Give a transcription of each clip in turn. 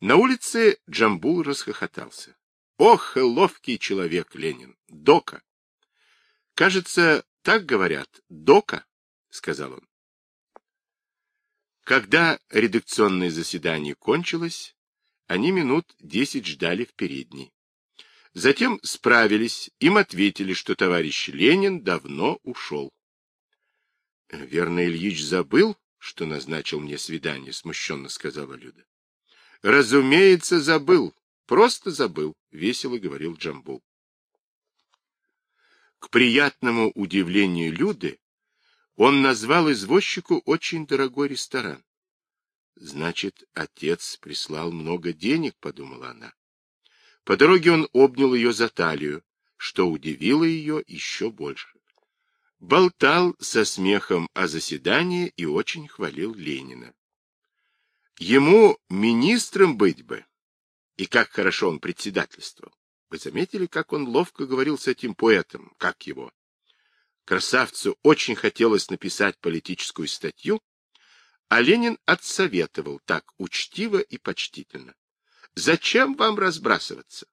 На улице Джамбул расхохотался. Ох, ловкий человек Ленин, Дока. Кажется, так говорят, Дока, сказал он. Когда редакционное заседание кончилось, они минут десять ждали в передней. Затем справились, им ответили, что товарищ Ленин давно ушел. — Верно, Ильич забыл, что назначил мне свидание, — смущенно сказала Люда. — Разумеется, забыл. Просто забыл, — весело говорил Джамбул. К приятному удивлению Люды он назвал извозчику очень дорогой ресторан. Значит, отец прислал много денег, — подумала она. По дороге он обнял ее за талию, что удивило ее еще больше. Болтал со смехом о заседании и очень хвалил Ленина. Ему министром быть бы, и как хорошо он председательствовал. Вы заметили, как он ловко говорил с этим поэтом, как его? Красавцу очень хотелось написать политическую статью, а Ленин отсоветовал так учтиво и почтительно. Зачем вам разбрасываться?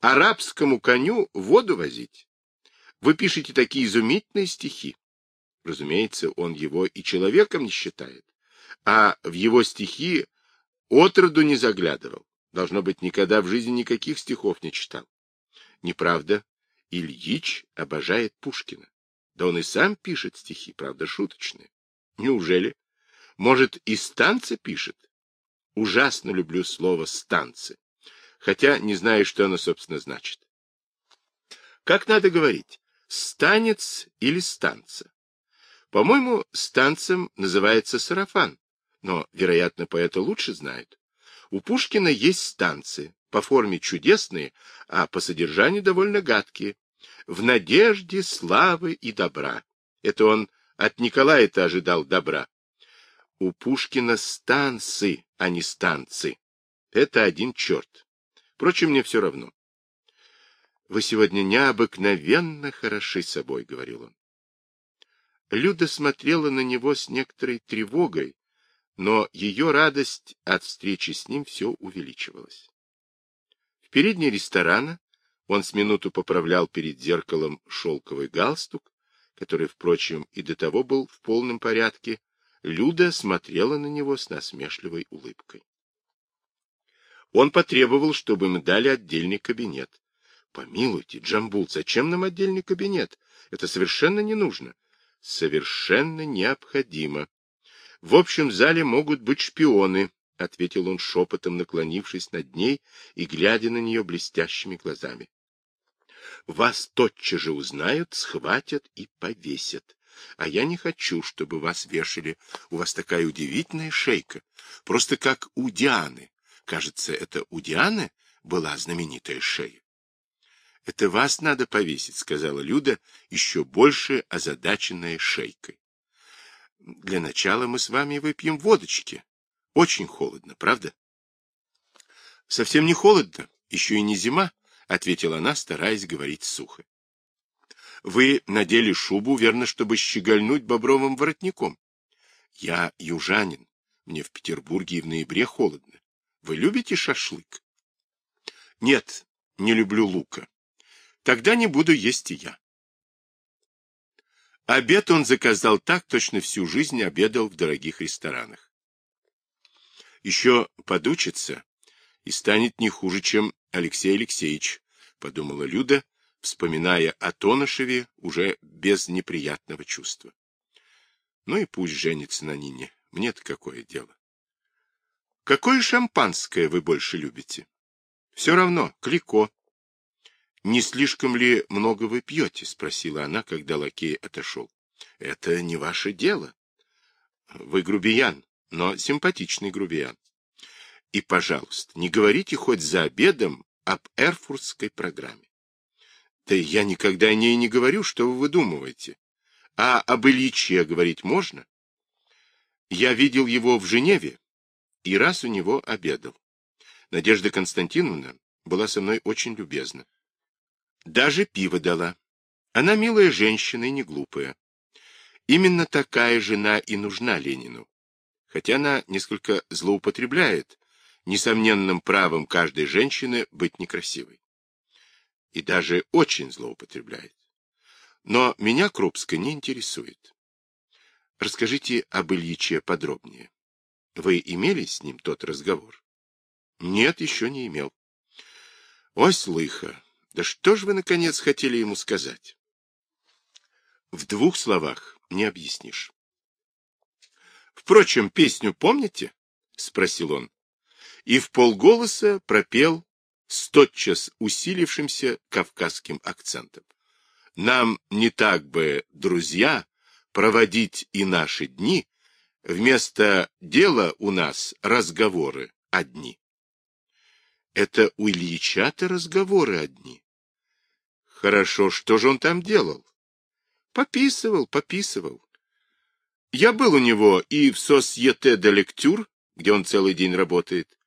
Арабскому коню воду возить? Вы пишете такие изумительные стихи. Разумеется, он его и человеком не считает, а в его стихи отроду не заглядывал. Должно быть, никогда в жизни никаких стихов не читал. Неправда, Ильич обожает Пушкина. Да он и сам пишет стихи, правда, шуточные. Неужели? Может, и станцы пишет? Ужасно люблю слово «станцы», хотя не знаю, что оно, собственно, значит. Как надо говорить? Станец или станца? По-моему, станцем называется сарафан, но, вероятно, поэта лучше знают. У Пушкина есть станции, по форме чудесные, а по содержанию довольно гадкие. В надежде славы и добра. Это он от Николая-то ожидал добра. У Пушкина станцы, а не станцы. Это один черт. Впрочем, мне все равно. Вы сегодня необыкновенно хороши собой, — говорил он. Люда смотрела на него с некоторой тревогой, но ее радость от встречи с ним все увеличивалась. В передней ресторана он с минуту поправлял перед зеркалом шелковый галстук, который, впрочем, и до того был в полном порядке. Люда смотрела на него с насмешливой улыбкой. Он потребовал, чтобы мы дали отдельный кабинет. Помилуйте, Джамбул, зачем нам отдельный кабинет? Это совершенно не нужно. Совершенно необходимо, в общем зале могут быть шпионы, — ответил он шепотом, наклонившись над ней и глядя на нее блестящими глазами. Вас тотчас же узнают, схватят и повесят. А я не хочу, чтобы вас вешали. У вас такая удивительная шейка. Просто как у Дианы. Кажется, это у Дианы была знаменитая шея. — Это вас надо повесить, — сказала Люда, еще больше озадаченная шейкой. Для начала мы с вами выпьем водочки. Очень холодно, правда? — Совсем не холодно, еще и не зима, — ответила она, стараясь говорить сухо. — Вы надели шубу, верно, чтобы щегольнуть бобровым воротником. Я южанин, мне в Петербурге и в ноябре холодно. Вы любите шашлык? — Нет, не люблю лука. Тогда не буду есть и я. Обед он заказал так, точно всю жизнь обедал в дорогих ресторанах. Еще подучится и станет не хуже, чем Алексей Алексеевич, подумала Люда, вспоминая о Тонышеве уже без неприятного чувства. Ну и пусть женится на Нине, мне-то какое дело. Какое шампанское вы больше любите? Все равно, Клико. «Не слишком ли много вы пьете?» — спросила она, когда лакей отошел. «Это не ваше дело. Вы грубиян, но симпатичный грубиян. И, пожалуйста, не говорите хоть за обедом об эрфуртской программе. Да я никогда о ней не говорю, что вы выдумываете. А об Ильиче говорить можно? Я видел его в Женеве и раз у него обедал. Надежда Константиновна была со мной очень любезна. Даже пиво дала. Она милая женщина и не глупая. Именно такая жена и нужна Ленину. Хотя она несколько злоупотребляет, несомненным правом каждой женщины быть некрасивой. И даже очень злоупотребляет. Но меня Крупска не интересует. Расскажите об Ильиче подробнее. Вы имели с ним тот разговор? Нет, еще не имел. Ой, слыха, да что ж вы, наконец, хотели ему сказать? В двух словах не объяснишь. Впрочем, песню помните? — спросил он. И в полголоса пропел с тотчас усилившимся кавказским акцентом. Нам не так бы, друзья, проводить и наши дни, вместо дела у нас разговоры одни. Это у Ильича-то разговоры одни. Хорошо, что же он там делал? Пописывал, пописывал. Я был у него и в Сосьете де Лектюр, где он целый день работает.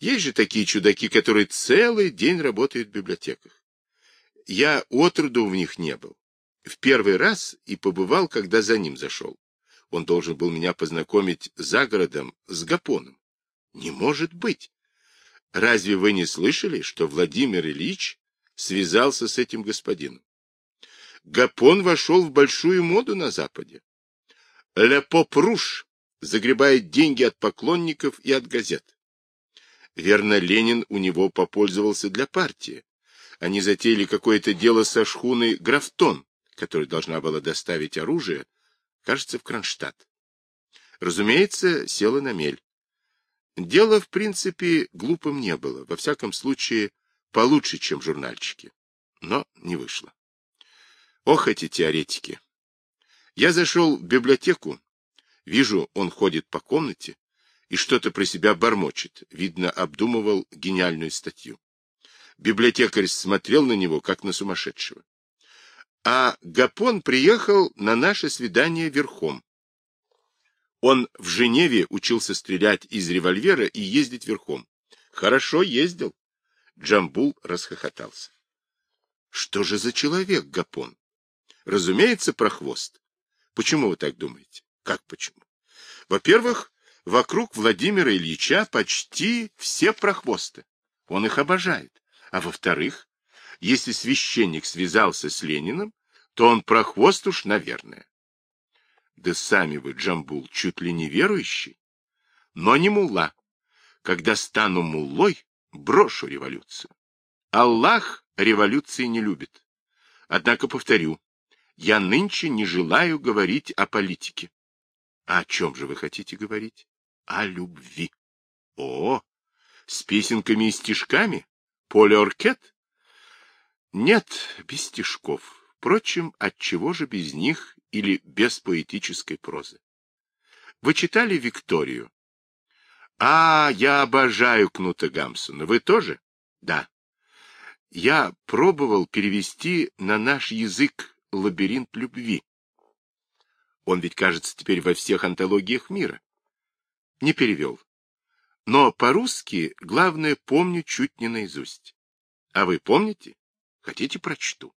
Есть же такие чудаки, которые целый день работают в библиотеках. Я отроду в них не был. В первый раз и побывал, когда за ним зашел. Он должен был меня познакомить за городом с Гапоном. Не может быть! Разве вы не слышали, что Владимир Ильич связался с этим господином? Гапон вошел в большую моду на Западе. Ле Попруш загребает деньги от поклонников и от газет. Верно, Ленин у него попользовался для партии. Они затеяли какое-то дело со шхуной «Графтон», которая должна была доставить оружие, кажется, в Кронштадт. Разумеется, села на мель. Дело, в принципе, глупым не было, во всяком случае, получше, чем журнальчики. Но не вышло. Ох, эти теоретики! Я зашел в библиотеку, вижу, он ходит по комнате, и что-то про себя бормочет, видно, обдумывал гениальную статью. Библиотекарь смотрел на него, как на сумасшедшего. А Гапон приехал на наше свидание верхом. Он в Женеве учился стрелять из револьвера и ездить верхом. Хорошо ездил. Джамбул расхохотался. Что же за человек, Гапон? Разумеется, про хвост. Почему вы так думаете? Как почему? Во-первых, Вокруг Владимира Ильича почти все прохвосты. Он их обожает. А во-вторых, если священник связался с Лениным, то он прохвост уж, наверное. Да сами вы, Джамбул, чуть ли не верующий. Но не мулла. Когда стану муллой, брошу революцию. Аллах революции не любит. Однако, повторю, я нынче не желаю говорить о политике. А о чем же вы хотите говорить? о любви. О, с песенками и стишками? Полиоркет? Нет, без стишков. Впрочем, от чего же без них или без поэтической прозы? Вы читали Викторию? А, я обожаю Кнута Гамсона. Вы тоже? Да. Я пробовал перевести на наш язык «Лабиринт любви». Он ведь, кажется, теперь во всех антологиях мира не перевел. Но по-русски, главное, помню чуть не наизусть. А вы помните? Хотите, прочту?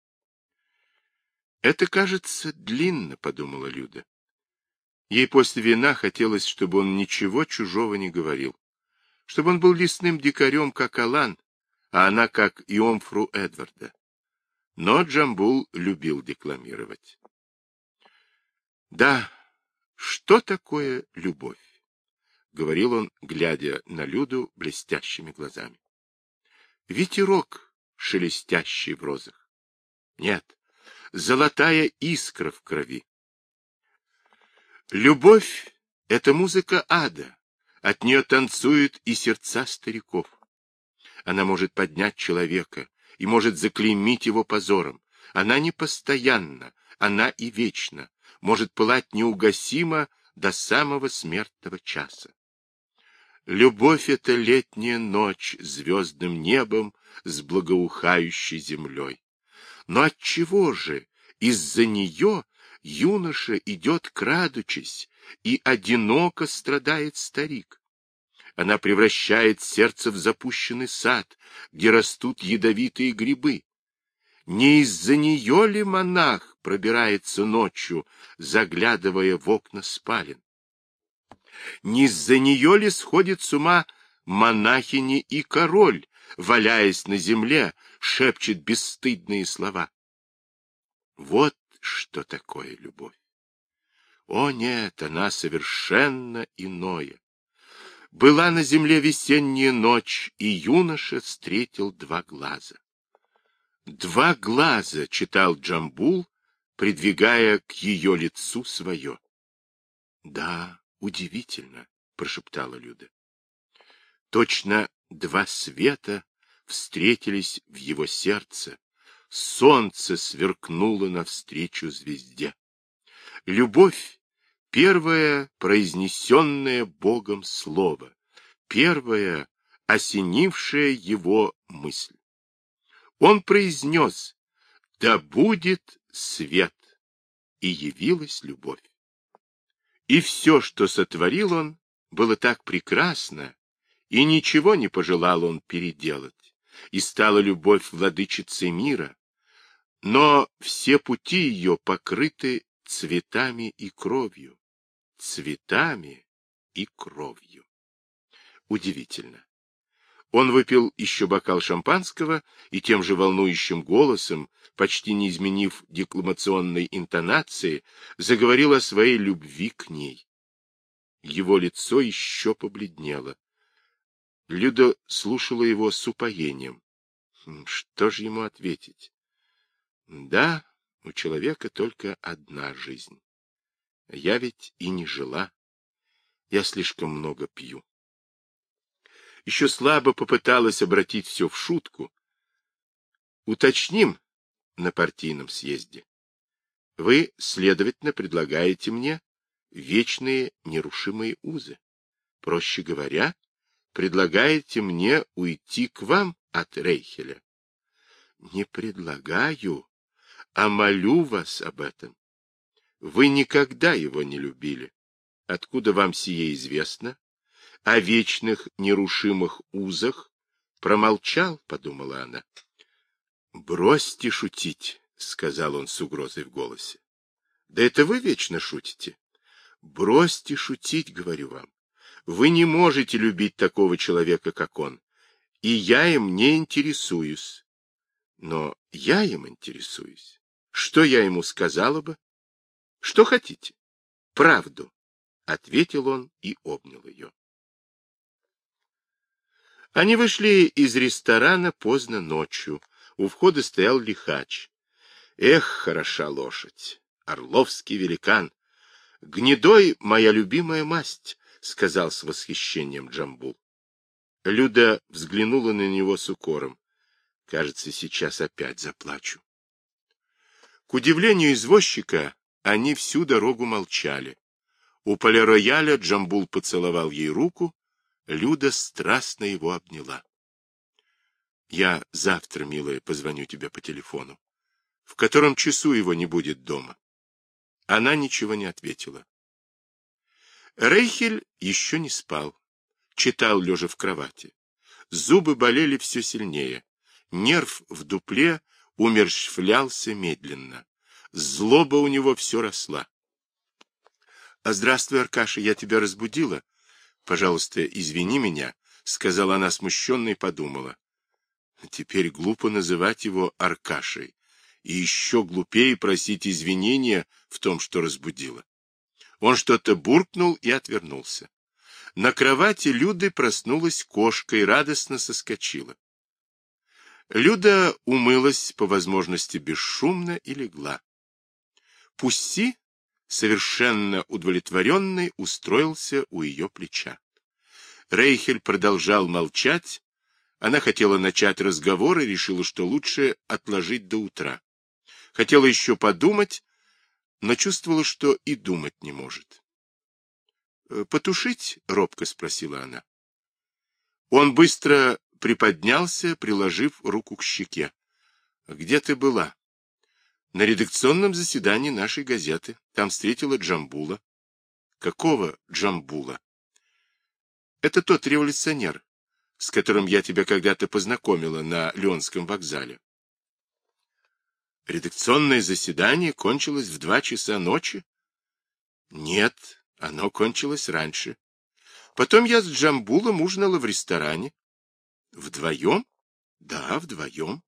Это, кажется, длинно, подумала Люда. Ей после вина хотелось, чтобы он ничего чужого не говорил. Чтобы он был лесным дикарем, как Алан, а она, как Иомфру Эдварда. Но Джамбул любил декламировать. Да, что такое любовь? — говорил он, глядя на Люду блестящими глазами. Ветерок, шелестящий в розах. Нет, золотая искра в крови. Любовь — это музыка ада, от нее танцуют и сердца стариков. Она может поднять человека и может заклеймить его позором. Она не постоянна, она и вечна, может пылать неугасимо до самого смертного часа. Любовь — это летняя ночь звездным небом с благоухающей землей. Но отчего же из-за нее юноша идет крадучись, и одиноко страдает старик? Она превращает сердце в запущенный сад, где растут ядовитые грибы. Не из-за нее ли монах пробирается ночью, заглядывая в окна спален? Не из-за нее ли сходит с ума монахини и король, валяясь на земле, шепчет бесстыдные слова. Вот что такое любовь. О нет, она совершенно иное. Была на земле весенняя ночь, и юноша встретил два глаза. Два глаза, читал Джамбул, придвигая к ее лицу свое. Да, удивительно, прошептала Люда. Точно два света встретились в его сердце. Солнце сверкнуло навстречу звезде. Любовь — первое произнесенное Богом слово, первое осенившее его мысль. Он произнес «Да будет свет!» и явилась любовь. И все, что сотворил он, было так прекрасно, и ничего не пожелал он переделать, и стала любовь владычицей мира, но все пути ее покрыты цветами и кровью, цветами и кровью. Удивительно. Он выпил еще бокал шампанского и тем же волнующим голосом, почти не изменив декламационной интонации, заговорил о своей любви к ней. Его лицо еще побледнело. Люда слушала его с упоением. Хм, что же ему ответить? Да, у человека только одна жизнь. Я ведь и не жила. Я слишком много пью еще слабо попыталась обратить все в шутку. Уточним на партийном съезде. Вы, следовательно, предлагаете мне вечные нерушимые узы. Проще говоря, предлагаете мне уйти к вам от Рейхеля. Не предлагаю, а молю вас об этом. Вы никогда его не любили. Откуда вам сие известно? о вечных нерушимых узах, промолчал, — подумала она. — Бросьте шутить, — сказал он с угрозой в голосе. — Да это вы вечно шутите. Бросьте шутить, говорю вам. Вы не можете любить такого человека, как он, и я им не интересуюсь. Но я им интересуюсь. Что я ему сказала бы? Что хотите? Правду, — ответил он и обнял ее. Они вышли из ресторана поздно ночью. У входа стоял лихач. Эх, хороша лошадь! Орловский великан! Гнедой — моя любимая масть, — сказал с восхищением Джамбул. Люда взглянула на него с укором. Кажется, сейчас опять заплачу. К удивлению извозчика, они всю дорогу молчали. У полирояля Джамбул поцеловал ей руку, Люда страстно его обняла. — Я завтра, милая, позвоню тебе по телефону. В котором часу его не будет дома? Она ничего не ответила. Рейхель еще не спал. Читал, лежа в кровати. Зубы болели все сильнее. Нерв в дупле умерщвлялся медленно. Злоба у него все росла. — А здравствуй, Аркаша, я тебя разбудила? Пожалуйста, извини меня, — сказала она смущенно и подумала. Теперь глупо называть его Аркашей, и еще глупее просить извинения в том, что разбудила. Он что-то буркнул и отвернулся. На кровати Люды проснулась кошка и радостно соскочила. Люда умылась по возможности бесшумно и легла. Пусси совершенно удовлетворенный, устроился у ее плеча. Рейхель продолжал молчать. Она хотела начать разговор и решила, что лучше отложить до утра. Хотела еще подумать, но чувствовала, что и думать не может. «Э, «Потушить?» — робко спросила она. Он быстро приподнялся, приложив руку к щеке. «Где ты была?» На редакционном заседании нашей газеты. Там встретила Джамбула. Какого Джамбула? Это тот революционер, с которым я тебя когда-то познакомила на Леонском вокзале. Редакционное заседание кончилось в два часа ночи? Нет, оно кончилось раньше. Потом я с Джамбулом ужинала в ресторане. Вдвоем? Да, вдвоем.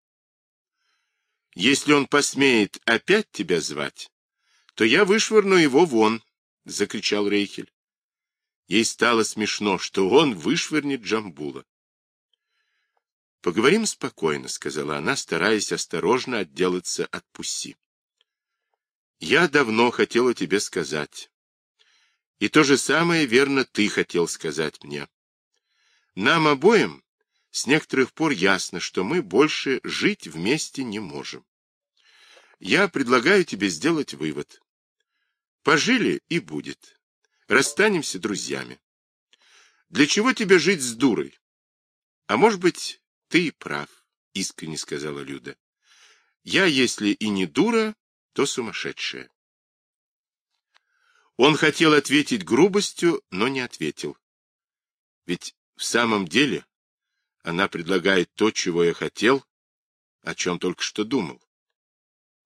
Если он посмеет опять тебя звать, то я вышвырну его вон, — закричал Рейхель. Ей стало смешно, что он вышвырнет Джамбула. — Поговорим спокойно, — сказала она, стараясь осторожно отделаться от Пусси. — Я давно хотела тебе сказать. И то же самое, верно, ты хотел сказать мне. Нам обоим с некоторых пор ясно, что мы больше жить вместе не можем. Я предлагаю тебе сделать вывод. Пожили и будет. Расстанемся друзьями. Для чего тебе жить с дурой? А может быть, ты и прав, искренне сказала Люда. Я, если и не дура, то сумасшедшая. Он хотел ответить грубостью, но не ответил. Ведь в самом деле она предлагает то, чего я хотел, о чем только что думал.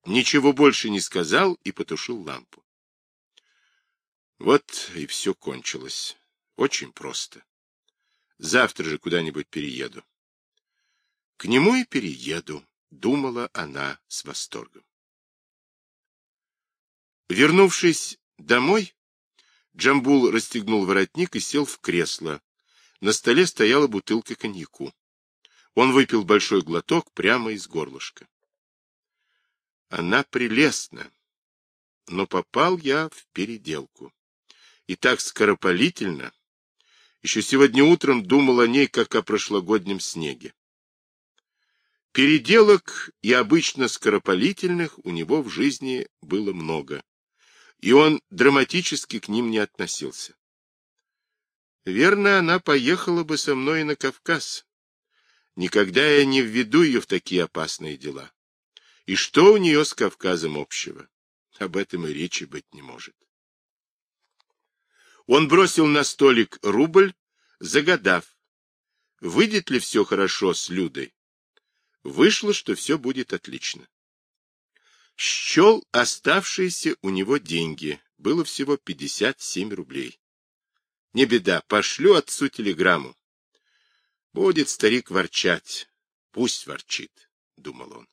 Ничего больше не сказал и потушил лампу. Вот и все кончилось. Очень просто. Завтра же куда-нибудь перееду. К нему и перееду, думала она с восторгом. Вернувшись домой, Джамбул расстегнул воротник и сел в кресло. На столе стояла бутылка коньяку. Он выпил большой глоток прямо из горлышка. Она прелестна, но попал я в переделку и так скоропалительно. Еще сегодня утром думал о ней, как о прошлогоднем снеге. Переделок и обычно скоропалительных у него в жизни было много, и он драматически к ним не относился. Верно, она поехала бы со мной на Кавказ. Никогда я не введу ее в такие опасные дела. И что у нее с Кавказом общего? Об этом и речи быть не может. Он бросил на столик рубль, загадав, выйдет ли все хорошо с Людой. Вышло, что все будет отлично. Счел оставшиеся у него деньги. Было всего 57 рублей. Не беда, пошлю отцу телеграмму. Будет старик ворчать. Пусть ворчит, думал он.